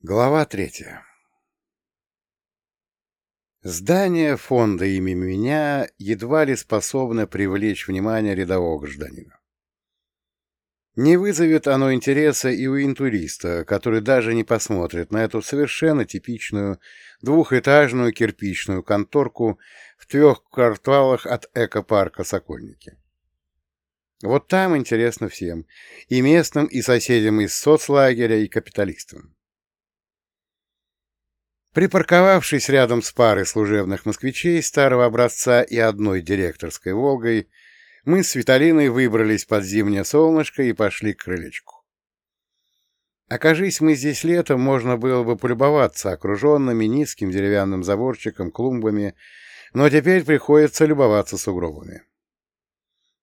Глава третья Здание фонда имени меня едва ли способно привлечь внимание рядового гражданина. Не вызовет оно интереса и у интуриста, который даже не посмотрит на эту совершенно типичную двухэтажную кирпичную конторку в трех кварталах от экопарка «Сокольники». Вот там интересно всем, и местным, и соседям из соцлагеря, и капиталистам. Припарковавшись рядом с парой служебных москвичей старого образца и одной директорской «Волгой», мы с Виталиной выбрались под зимнее солнышко и пошли к крылечку. Окажись мы здесь летом, можно было бы полюбоваться окруженными низким деревянным заборчиком, клумбами, но теперь приходится любоваться сугробами.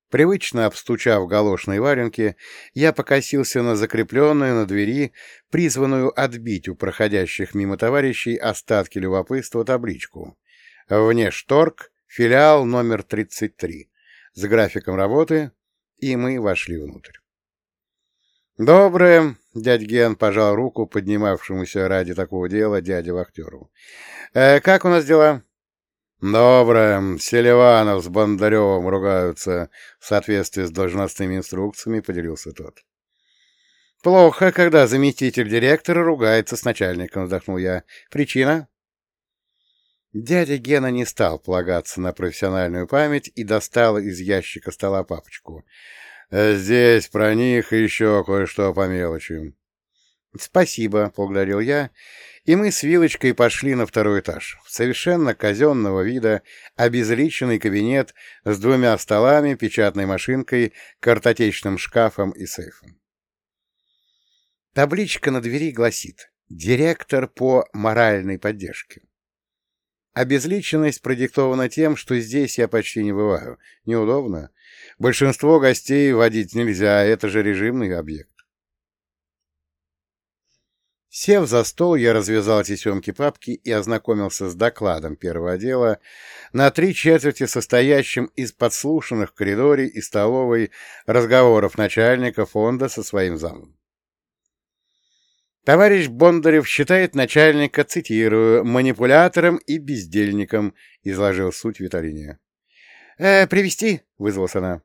Привычно обстучав галошной варенки, я покосился на закрепленную на двери, призванную отбить у проходящих мимо товарищей остатки любопытства табличку. Вне шторг, филиал номер 33, с графиком работы, и мы вошли внутрь. «Доброе!» — дядь Ген пожал руку поднимавшемуся ради такого дела дяде-вахтеру. «Э, «Как у нас дела?» «Доброе. Селиванов с Бондаревым ругаются в соответствии с должностными инструкциями», — поделился тот. «Плохо, когда заместитель директора ругается с начальником», — вздохнул я. «Причина?» Дядя Гена не стал полагаться на профессиональную память и достал из ящика стола папочку. «Здесь про них еще кое-что по мелочи». «Спасибо», — поблагодарил я и мы с Вилочкой пошли на второй этаж, в совершенно казенного вида обезличенный кабинет с двумя столами, печатной машинкой, картотечным шкафом и сейфом. Табличка на двери гласит «Директор по моральной поддержке». Обезличенность продиктована тем, что здесь я почти не бываю. Неудобно. Большинство гостей водить нельзя, это же режимный объект. Сев за стол, я развязал тесемки папки и ознакомился с докладом первого отдела, на три четверти состоящим из подслушанных в коридоре и столовой разговоров начальника фонда со своим замом. Товарищ Бондарев считает начальника, цитирую, «манипулятором и бездельником», — изложил суть Виталиния. «Э, «Привести?» — вызвалась она.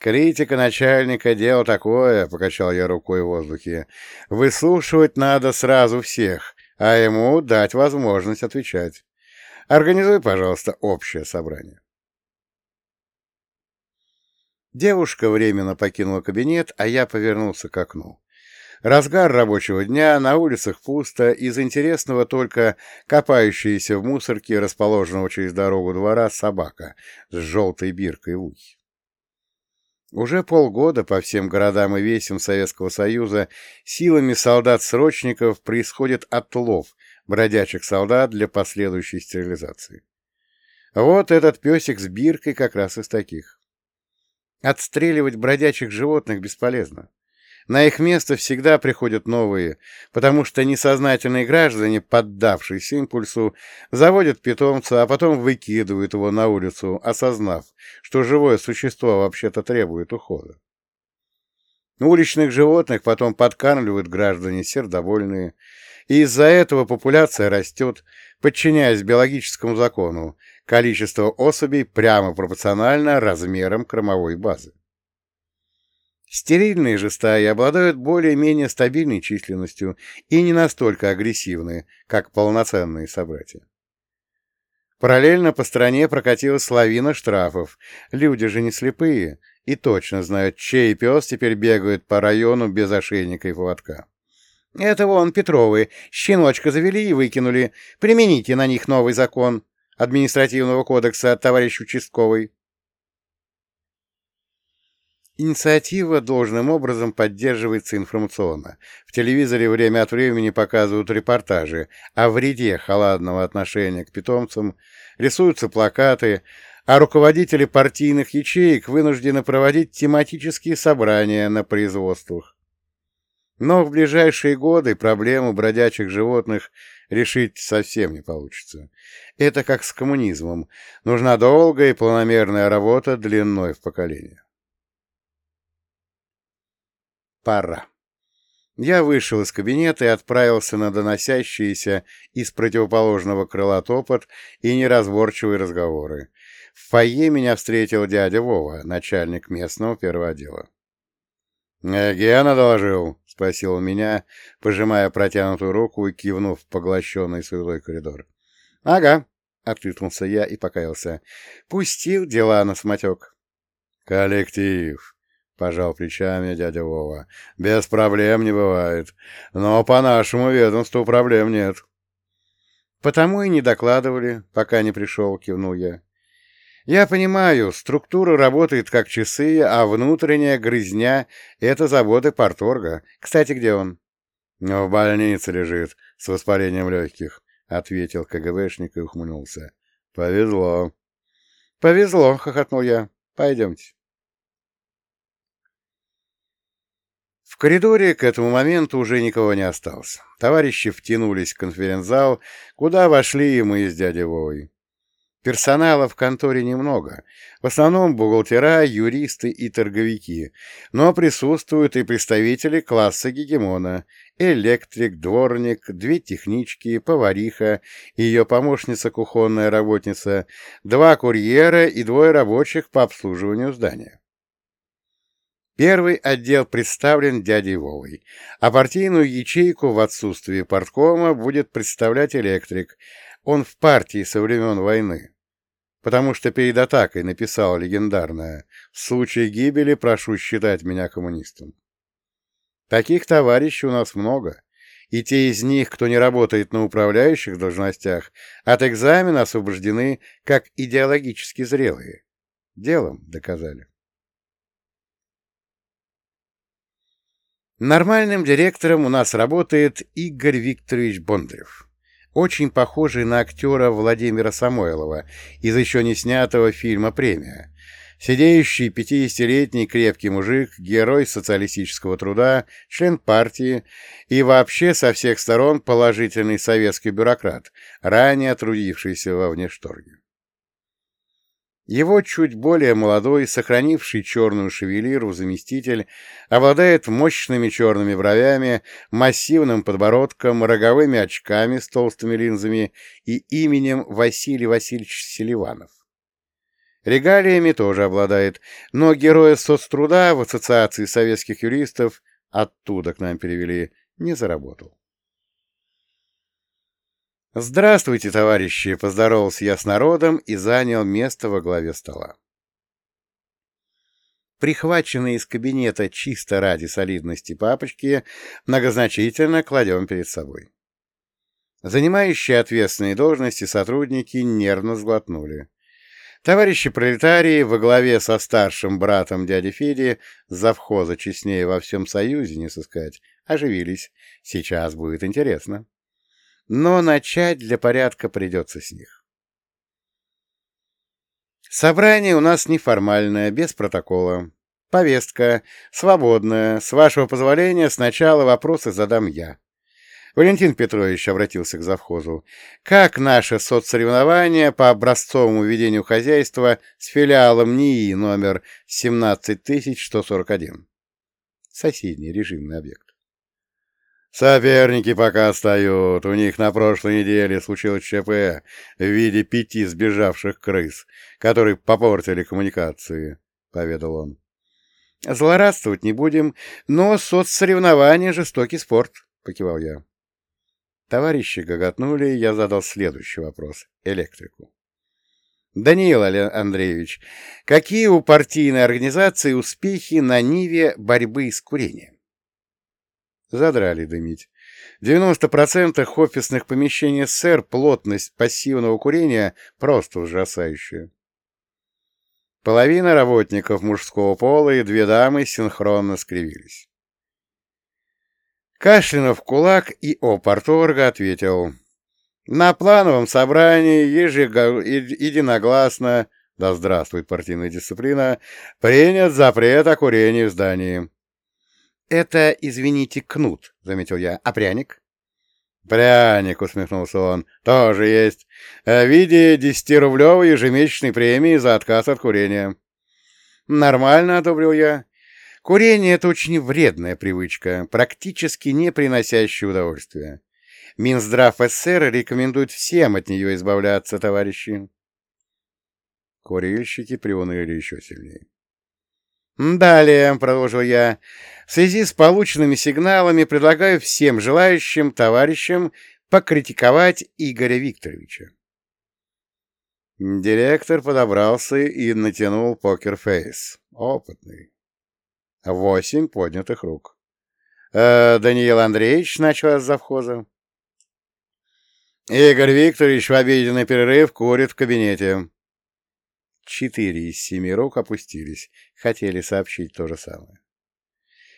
«Критика начальника — дело такое», — покачал я рукой в воздухе. «Выслушивать надо сразу всех, а ему дать возможность отвечать. Организуй, пожалуйста, общее собрание». Девушка временно покинула кабинет, а я повернулся к окну. Разгар рабочего дня, на улицах пусто, из интересного только копающаяся в мусорке, расположенного через дорогу двора, собака с желтой биркой в ухе. Уже полгода по всем городам и весям Советского Союза силами солдат-срочников происходит отлов бродячих солдат для последующей стерилизации. Вот этот песик с биркой как раз из таких. Отстреливать бродячих животных бесполезно. На их место всегда приходят новые, потому что несознательные граждане, поддавшись импульсу, заводят питомца, а потом выкидывают его на улицу, осознав, что живое существо вообще-то требует ухода. Уличных животных потом подкармливают граждане сердобольные, и из-за этого популяция растет, подчиняясь биологическому закону, количество особей прямо пропорционально размерам кормовой базы. Стерильные же стаи обладают более-менее стабильной численностью и не настолько агрессивны, как полноценные собратья. Параллельно по стране прокатилась лавина штрафов. Люди же не слепые и точно знают, чей пес теперь бегает по району без ошейника и поводка. Это вон Петровы. Щеночка завели и выкинули. Примените на них новый закон административного кодекса, товарищ участковый. Инициатива должным образом поддерживается информационно. В телевизоре время от времени показывают репортажи о вреде халатного отношения к питомцам, рисуются плакаты, а руководители партийных ячеек вынуждены проводить тематические собрания на производствах. Но в ближайшие годы проблему бродячих животных решить совсем не получится. Это как с коммунизмом. Нужна долгая и планомерная работа длиной в поколение. Пора. Я вышел из кабинета и отправился на доносящиеся из противоположного крыла топот и неразборчивые разговоры. В фойе меня встретил дядя Вова, начальник местного первого отдела. «Э, «Гена доложил?» — спросил он меня, пожимая протянутую руку и кивнув в поглощенный суетой коридор. «Ага», — откликнулся я и покаялся. «Пустил дела на самотек». «Коллектив», Пожал плечами дядя Вова. Без проблем не бывает. Но по нашему ведомству проблем нет. Потому и не докладывали, пока не пришел, кивнул я. Я понимаю, структура работает как часы, а внутренняя грызня — это заводы порторга. Кстати, где он? В больнице лежит, с воспалением легких, — ответил КГБшник и ухмыльнулся. Повезло. Повезло, — хохотнул я. Пойдемте. В коридоре к этому моменту уже никого не осталось. Товарищи втянулись в конференц-зал, куда вошли и мы с дядей Вовой. Персонала в конторе немного, в основном бухгалтера, юристы и торговики, но присутствуют и представители класса гегемона, электрик, дворник, две технички, повариха ее помощница-кухонная работница, два курьера и двое рабочих по обслуживанию здания. Первый отдел представлен дядей Вовой, а партийную ячейку в отсутствии парткома будет представлять электрик. Он в партии со времен войны. Потому что перед атакой написал легендарное «В случае гибели прошу считать меня коммунистом». Таких товарищей у нас много, и те из них, кто не работает на управляющих должностях, от экзамена освобождены как идеологически зрелые. Делом доказали. Нормальным директором у нас работает Игорь Викторович Бондарев, очень похожий на актера Владимира Самойлова из еще не снятого фильма «Премия». Сидеющий пятидесятилетний крепкий мужик, герой социалистического труда, член партии и вообще со всех сторон положительный советский бюрократ, ранее трудившийся во внешторге. Его чуть более молодой, сохранивший черную шевелиру заместитель, обладает мощными черными бровями, массивным подбородком, роговыми очками с толстыми линзами и именем Василий Васильевич Селиванов. Регалиями тоже обладает, но героя соцтруда в Ассоциации советских юристов, оттуда к нам перевели, не заработал. «Здравствуйте, товарищи!» — поздоровался я с народом и занял место во главе стола. Прихваченные из кабинета чисто ради солидности папочки многозначительно кладем перед собой. Занимающие ответственные должности сотрудники нервно сглотнули. Товарищи пролетарии во главе со старшим братом дяди Феди, завхоза честнее во всем Союзе не сыскать, оживились. Сейчас будет интересно но начать для порядка придется с них. Собрание у нас неформальное, без протокола. Повестка свободная. С вашего позволения сначала вопросы задам я. Валентин Петрович обратился к завхозу. Как наше соцсоревнование по образцовому ведению хозяйства с филиалом НИИ номер 17141? Соседний режимный объект. Соперники пока отстают. У них на прошлой неделе случилось ЧП в виде пяти сбежавших крыс, которые попортили коммуникации, — поведал он. Злорадствовать не будем, но соцсоревнования — жестокий спорт, — покивал я. Товарищи гоготнули, я задал следующий вопрос электрику. Даниил Андреевич, какие у партийной организации успехи на ниве борьбы с курением? Задрали дымить. В 90% офисных помещений СССР плотность пассивного курения просто ужасающая. Половина работников мужского пола и две дамы синхронно скривились. Кашлянув кулак и о порторга ответил. На плановом собрании ежего... единогласно, да здравствует партийная дисциплина, принят запрет о курении в здании. «Это, извините, кнут», — заметил я. «А пряник?» «Пряник», — усмехнулся он, — «тоже есть. В виде десятирублевой ежемесячной премии за отказ от курения». «Нормально», — одобрил я. Курение — это очень вредная привычка, практически не приносящая удовольствия. Минздрав СССР рекомендует всем от нее избавляться, товарищи. Курильщики приуныли еще сильнее. «Далее», — продолжил я, — «в связи с полученными сигналами предлагаю всем желающим товарищам покритиковать Игоря Викторовича». Директор подобрался и натянул покерфейс. Опытный. Восемь поднятых рук. «Э, «Даниил Андреевич», — начал с завхоза. «Игорь Викторович в обеденный перерыв курит в кабинете». Четыре из семи рук опустились, хотели сообщить то же самое.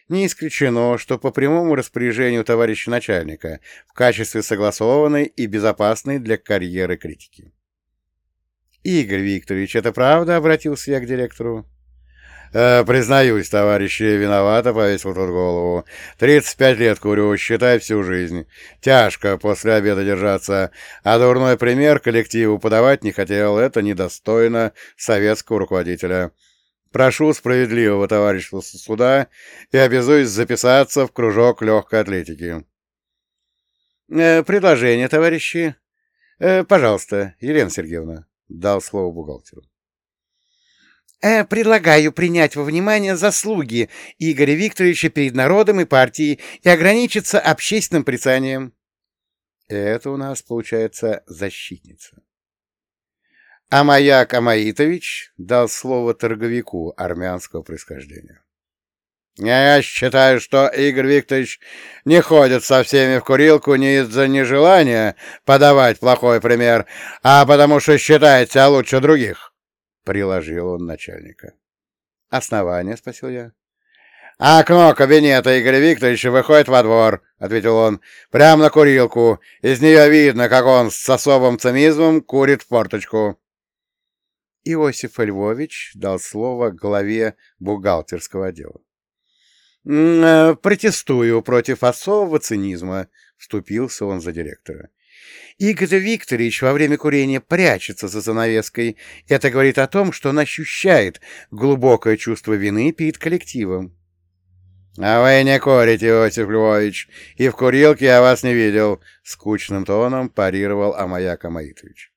Не исключено, что по прямому распоряжению товарища начальника в качестве согласованной и безопасной для карьеры критики. «Игорь Викторович, это правда?» — обратился я к директору. Э, признаюсь, товарищи, виновато повесил тот голову. Тридцать пять лет курю, считай всю жизнь. Тяжко после обеда держаться, а дурной пример коллективу подавать не хотел. Это недостойно советского руководителя. Прошу справедливого товарища суда и обязуюсь записаться в кружок легкой атлетики. Э, предложение, товарищи. Э, пожалуйста, Елена Сергеевна, дал слово бухгалтеру. Э, предлагаю принять во внимание заслуги Игоря Викторовича перед народом и партией и ограничиться общественным прицанием. Это у нас, получается, защитница. А маяк Амаитович дал слово торговику армянского происхождения. Я считаю, что Игорь Викторович не ходит со всеми в курилку не из-за нежелания подавать плохой пример, а потому что считает себя лучше других. — приложил он начальника. «Основание?» — спросил я. «Окно кабинета Игоря Викторовича выходит во двор», — ответил он, — «прямо на курилку. Из нее видно, как он с особым цинизмом курит в форточку». Иосиф Львович дал слово главе бухгалтерского отдела. «Э, «Протестую против особого цинизма», — вступился он за директора. Игорь Викторович во время курения прячется за занавеской. Это говорит о том, что он ощущает глубокое чувство вины перед коллективом. — А вы не курите, Иосиф Львович, и в курилке я вас не видел, — скучным тоном парировал Амаяк Амаитович.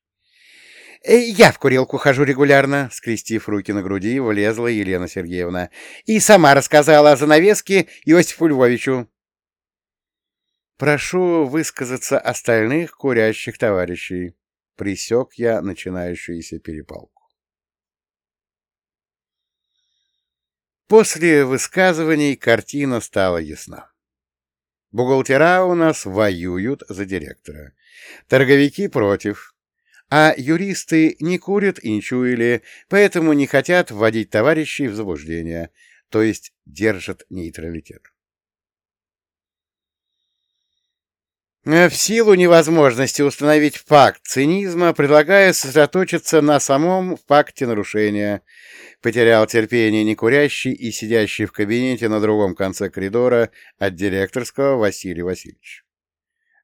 «Э, — Я в курилку хожу регулярно, — скрестив руки на груди, влезла Елена Сергеевна, — и сама рассказала о занавеске Иосифу Львовичу. «Прошу высказаться остальных курящих товарищей», — присек я начинающуюся перепалку. После высказываний картина стала ясна. Бухгалтера у нас воюют за директора, торговики против, а юристы не курят и не чуяли, поэтому не хотят вводить товарищей в заблуждение, то есть держат нейтралитет. В силу невозможности установить факт цинизма, предлагаю сосредоточиться на самом факте нарушения. Потерял терпение некурящий и сидящий в кабинете на другом конце коридора от директорского Василий Васильевич.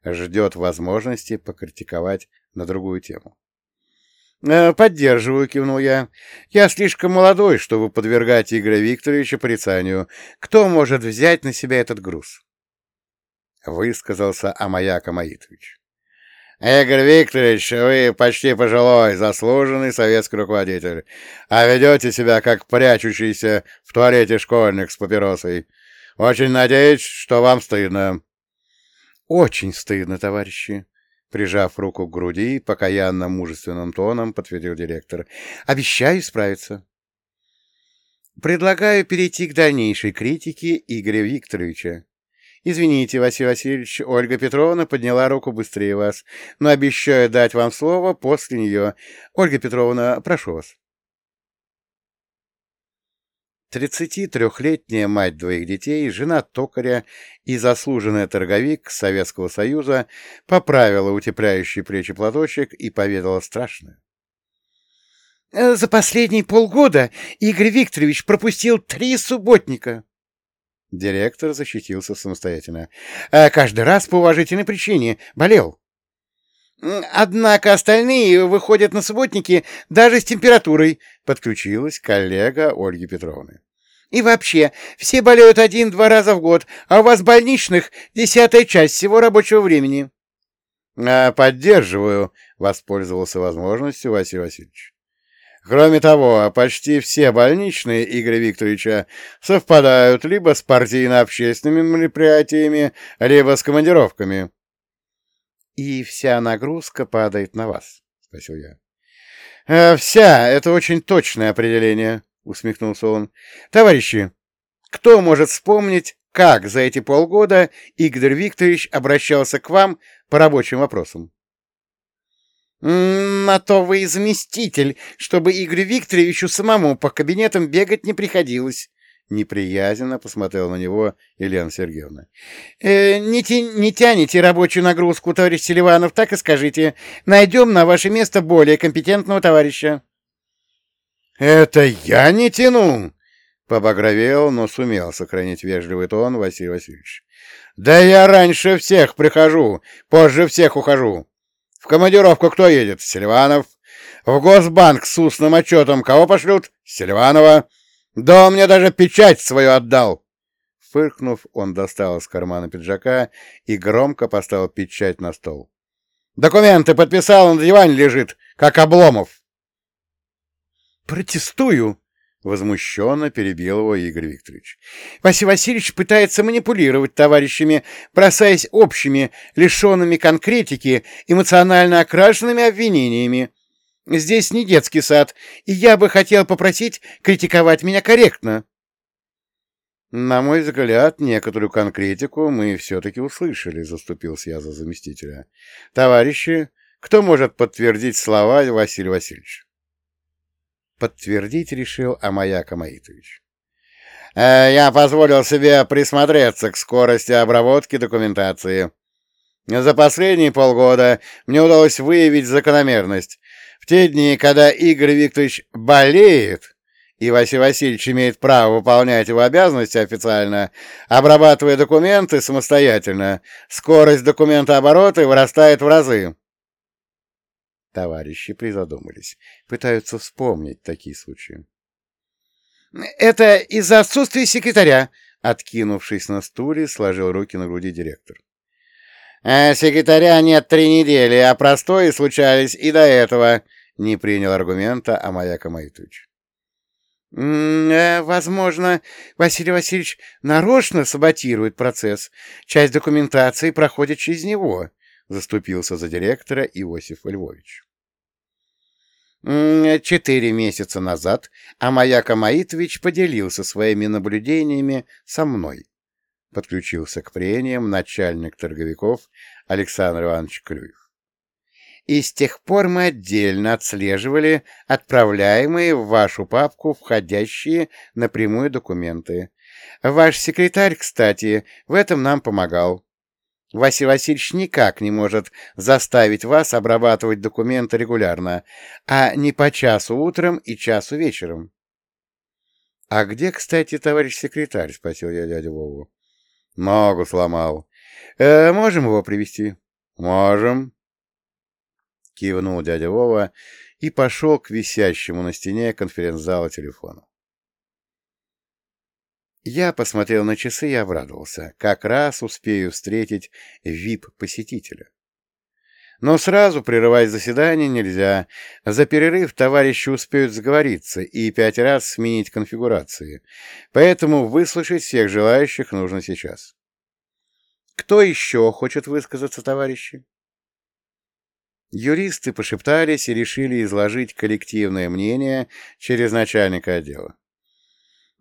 Ждет возможности покритиковать на другую тему. «Э, «Поддерживаю», — кивнул я. «Я слишком молодой, чтобы подвергать Игоря Викторовича порицанию. Кто может взять на себя этот груз?» — высказался Амаяк Амаитович. «Игорь Викторович, вы почти пожилой, заслуженный советский руководитель, а ведете себя как прячущийся в туалете школьник с папиросой. Очень надеюсь, что вам стыдно». «Очень стыдно, товарищи», — прижав руку к груди, покаянно мужественным тоном подтвердил директор. «Обещаю справиться». «Предлагаю перейти к дальнейшей критике Игоря Викторовича», «Извините, Василий Васильевич, Ольга Петровна подняла руку быстрее вас, но обещаю дать вам слово после нее. Ольга Петровна, прошу вас». Тридцати трехлетняя мать двоих детей, жена токаря и заслуженная торговик Советского Союза поправила утепляющий плечи платочек и поведала страшное. «За последние полгода Игорь Викторович пропустил три субботника». Директор защитился самостоятельно. «Э, «Каждый раз по уважительной причине. Болел». «Однако остальные выходят на субботники даже с температурой», — подключилась коллега Ольги Петровны. И вообще, все болеют один-два раза в год, а у вас больничных десятая часть всего рабочего времени. А, поддерживаю, воспользовался возможностью Василий Васильевич. Кроме того, почти все больничные Игоря Викторовича совпадают либо с партийно-общественными мероприятиями, либо с командировками. — И вся нагрузка падает на вас? — спросил я. «Э, — Вся — это очень точное определение, — усмехнулся он. — Товарищи, кто может вспомнить, как за эти полгода Игорь Викторович обращался к вам по рабочим вопросам? «На то вы и заместитель, чтобы Игорю Викторовичу самому по кабинетам бегать не приходилось», — неприязненно посмотрела на него Елена Сергеевна. «Э, не, тя «Не тянете рабочую нагрузку, товарищ Селиванов, так и скажите. Найдем на ваше место более компетентного товарища». «Это я не тяну!» — побагровел, но сумел сохранить вежливый тон Василий Васильевич. «Да я раньше всех прихожу, позже всех ухожу. В командировку кто едет? Селиванов. В Госбанк с устным отчетом кого пошлют? Селиванова. Да он мне даже печать свою отдал. Фыркнув, он достал из кармана пиджака и громко поставил печать на стол. «Документы подписал, на диване лежит, как Обломов!» «Протестую!» — возмущенно перебил его Игорь Викторович. Василий Васильевич пытается манипулировать товарищами, бросаясь общими, лишенными конкретики, эмоционально окрашенными обвинениями. Здесь не детский сад, и я бы хотел попросить критиковать меня корректно. На мой взгляд, некоторую конкретику мы все-таки услышали, — заступился я за заместителя. Товарищи, кто может подтвердить слова Василия Васильевича? Подтвердить решил Амаяк Амаитович. «Э, «Я позволил себе присмотреться к скорости обработки документации. За последние полгода мне удалось выявить закономерность. В те дни, когда Игорь Викторович болеет, и Василий Васильевич имеет право выполнять его обязанности официально, обрабатывая документы самостоятельно, скорость документооборота вырастает в разы. Товарищи призадумались, пытаются вспомнить такие случаи. «Это из-за отсутствия секретаря», — откинувшись на стуле, сложил руки на груди директор. «А секретаря нет три недели, а простои случались и до этого», — не принял аргумента Амаяка Маитович. Э, «Возможно, Василий Васильевич нарочно саботирует процесс. Часть документации проходит через него», заступился за директора Иосиф Львович. Четыре месяца назад Амаяк Амаитович поделился своими наблюдениями со мной. Подключился к прениям начальник торговиков Александр Иванович Клюев. И с тех пор мы отдельно отслеживали отправляемые в вашу папку входящие напрямую документы. Ваш секретарь, кстати, в этом нам помогал. Василий Васильевич никак не может заставить вас обрабатывать документы регулярно, а не по часу утром и часу вечером. — А где, кстати, товарищ секретарь? — спросил я дядю Вову. — Ногу сломал. Э, — Можем его привести? Можем. Кивнул дядя Вова и пошел к висящему на стене конференц-зала телефону. Я посмотрел на часы и обрадовался. Как раз успею встретить вип-посетителя. Но сразу прерывать заседание нельзя. За перерыв товарищи успеют сговориться и пять раз сменить конфигурации. Поэтому выслушать всех желающих нужно сейчас. Кто еще хочет высказаться, товарищи? Юристы пошептались и решили изложить коллективное мнение через начальника отдела.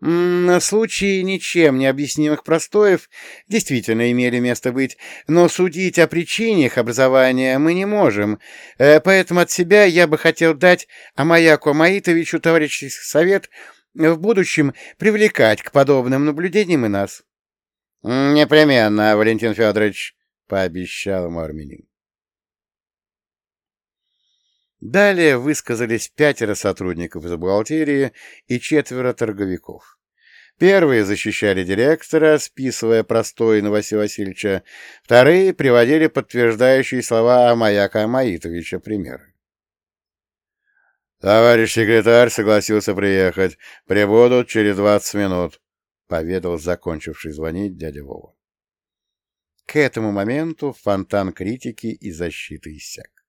На случаи ничем не объяснимых простоев действительно имели место быть, но судить о причине их образования мы не можем, э, поэтому от себя я бы хотел дать Амаяку Амаитовичу товарищеский совет в будущем привлекать к подобным наблюдениям и нас. — Непременно, Валентин Федорович, — пообещал ему. Далее высказались пятеро сотрудников из бухгалтерии и четверо торговиков. Первые защищали директора, списывая простой Василия Васильевича, вторые приводили подтверждающие слова Маяка Амаитовича примеры. Товарищ секретарь согласился приехать. Прибудут через двадцать минут, — поведал закончивший звонить дядя Вова. К этому моменту фонтан критики и защиты иссяк.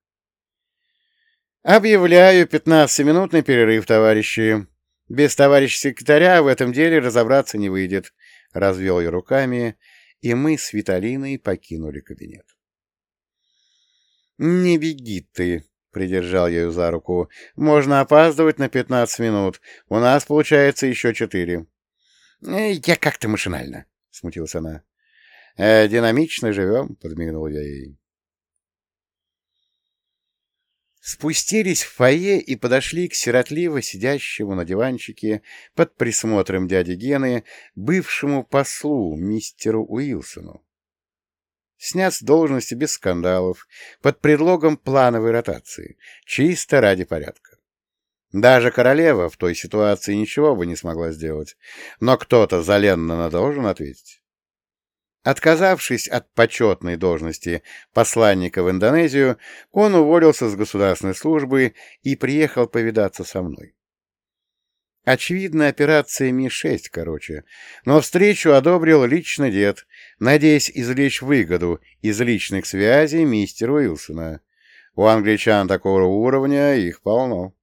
«Объявляю пятнадцатиминутный перерыв, товарищи. Без товарища секретаря в этом деле разобраться не выйдет», — развел я руками, и мы с Виталиной покинули кабинет. «Не беги ты», — придержал я ее за руку. «Можно опаздывать на пятнадцать минут. У нас, получается, еще четыре». «Я как-то машинально», — смутилась она. «Э, «Динамично живем», — подмигнул я ей. Спустились в фойе и подошли к сиротливо сидящему на диванчике под присмотром дяди Гены бывшему послу мистеру Уилсону. Снят с должности без скандалов, под предлогом плановой ротации, чисто ради порядка. Даже королева в той ситуации ничего бы не смогла сделать, но кто-то заленно должен ответить. Отказавшись от почетной должности посланника в Индонезию, он уволился с государственной службы и приехал повидаться со мной. Очевидно, операция Ми-6, короче, но встречу одобрил лично дед, надеясь извлечь выгоду из личных связей мистера Уилсона. У англичан такого уровня их полно.